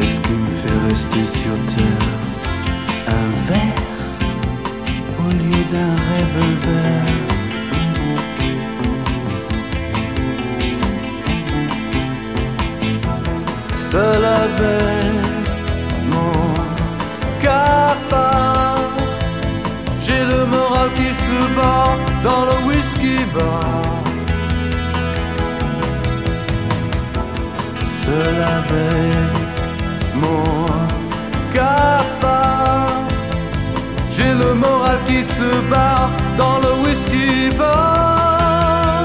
C'est ce qui me fait rester sur terre? Un verre au lieu d'un revolver. Seul avec mon cafard, j'ai le moral qui se bat dans le whisky bar. Seul avec le moral qui se bat dans le whisky bar.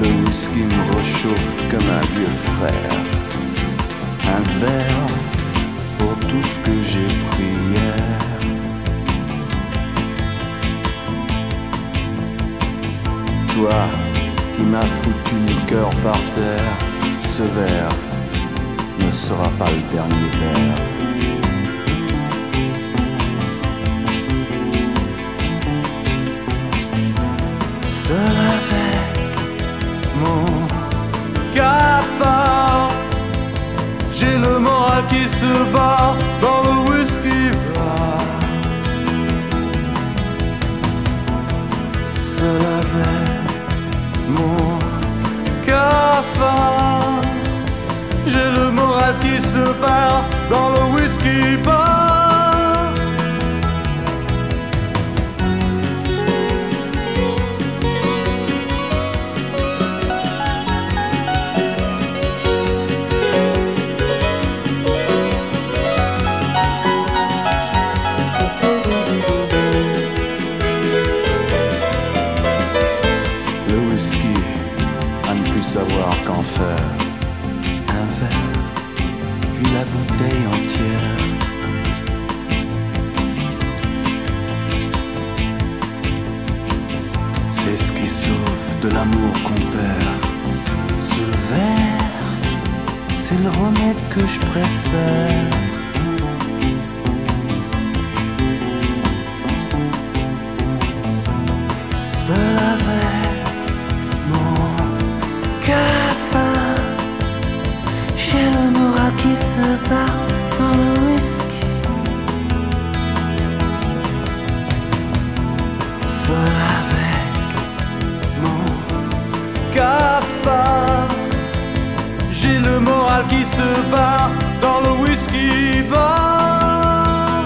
Le whisky me réchauffe comme un vieux frère. Un verre pour tout ce que j'ai pris hier. Toi qui m'as foutu le cœur par terre, ce verre ne sera pas le dernier verre. Seul avec mon cafard. J'ai le moral qui se bat dans le whisky bar. Seul avec mon cafard. J'ai le moral qui se bat dans le savoir qu'en faire. Un verre, puis la bouteille entière. C'est ce qui sauve de l'amour qu'on perd. Ce verre, c'est le remède que je préfère. J'ai le moral qui se bat dans le whisky bar.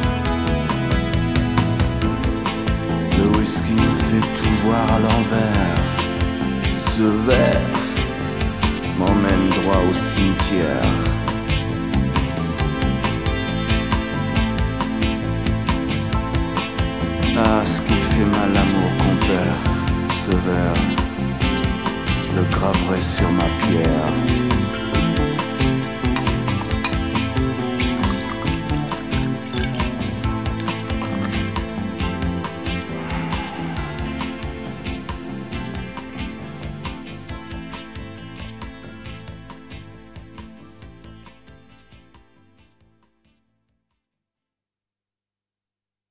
Le whisky me fait tout voir à l'envers. Ce verre m'emmène droit au cimetière. Ah, ce qui fait mal l'amour graverai sur ma pierre.